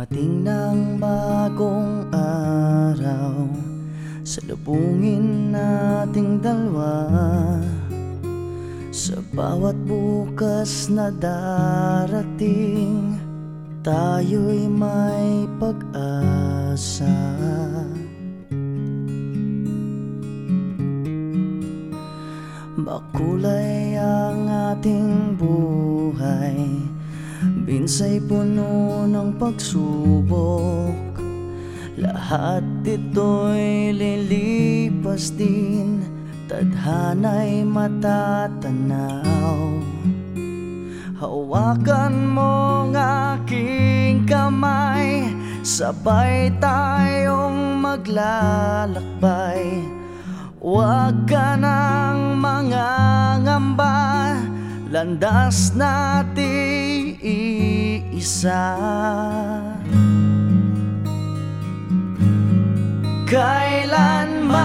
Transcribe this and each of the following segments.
Dumating ng bagong araw Salubungin nating dalawa. Sa bawat bukas na darating Tayo'y may pag-asa. Bakulay ang ating buhay Binsay puno ng pagsubok. Lahat ito'y lilipas din. Tadhana'y matatanaw. Hawakan mo ng aking kamay. Sabay tayong maglalakbay. Huwag ka ng mga ngamba. Landas natin iisa Kailanman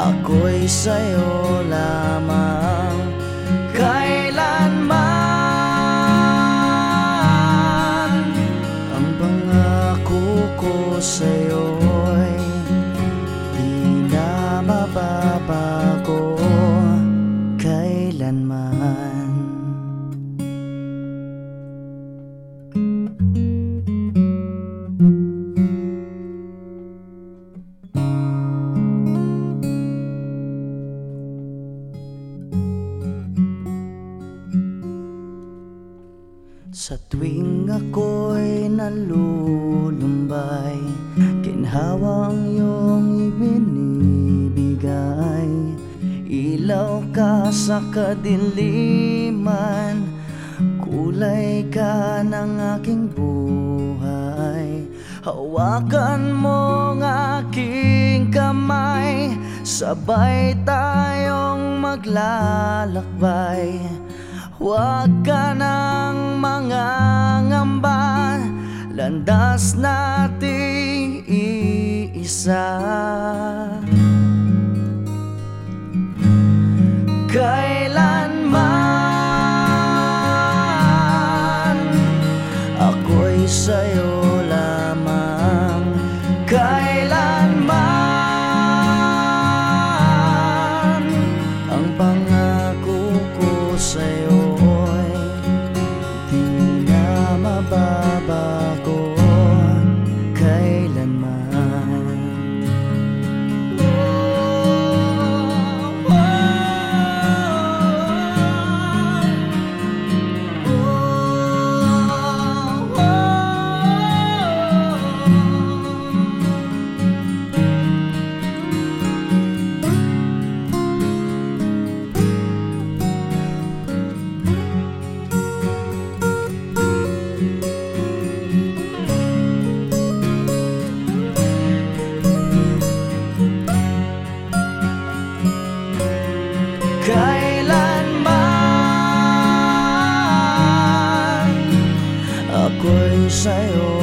Ako'y sa'yo lamang. Kailanman Ang pangako ko sa'yo'y Sa tuwing ako'y nalulumbay Ginhawa ang iyong ibinibigay. Ilaw ka sa kadiliman Kulay ka ng aking buhay. Hawakan mo ng aking kamay Sabay tayong maglalakbay. Huwag ka ng mga ngamba Landas natin iisa. Kailanman Ako'y